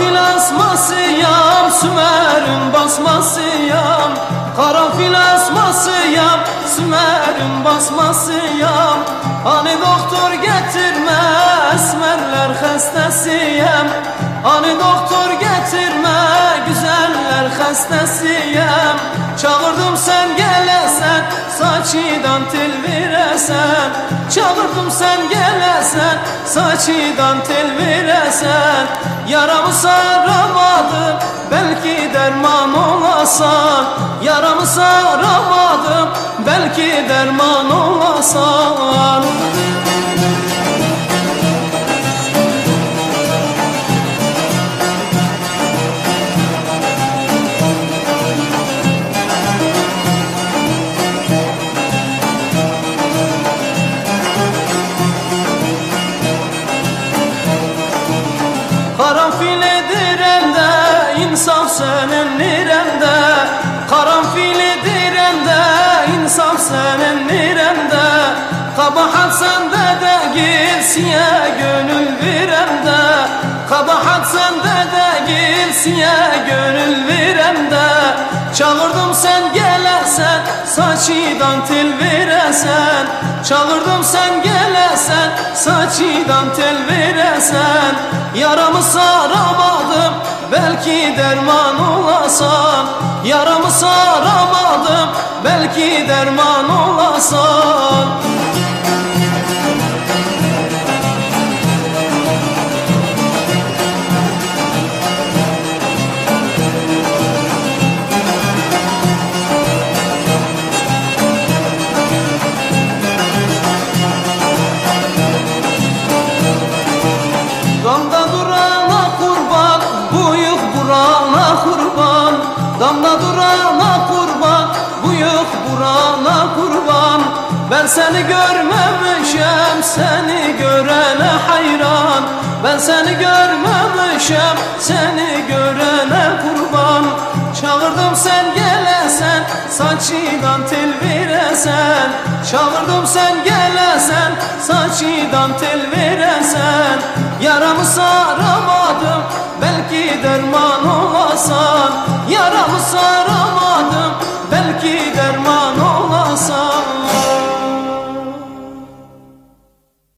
Karanfil asmasıyam Sümer'in basmasıyam Karanfil asmasıyam Sümer'in basmasıyam Hani doktor getirme Esmerler hastasıyam Hani doktor hastasıyam. Çağırdım sen gelesen Saçıdan tel veresen. Çağırdım sen gelesen Saçıdan tel veresen. Yaramı saramadım Belki derman olasan Yaramı saramadım Belki derman olasan Karanfil dirende insaf senin nirende. Karanfil dirende insaf senin nirende. Kabahat sende de gilsiye gönül verende Kabahat sende de gilsiye gönül verende Çağırdım sen gelesen saçıdan tel veresen Çağırdım sen gelesen saçıdan tel veresen Yaramı saramadım belki derman olasan Yaramı saramadım belki derman olasan Damda durana kurban, buyuk burana kurban. Ben seni görmemişim, seni görene hayran. Ben seni görmemişim, seni görene kurban. Çağırdım sen gelesen, saçıdan tel veresen. Çağırdım sen gelesen, saçıdan tel veresen. Yaramı saramadım, belki derman olasan Yaramı saramadım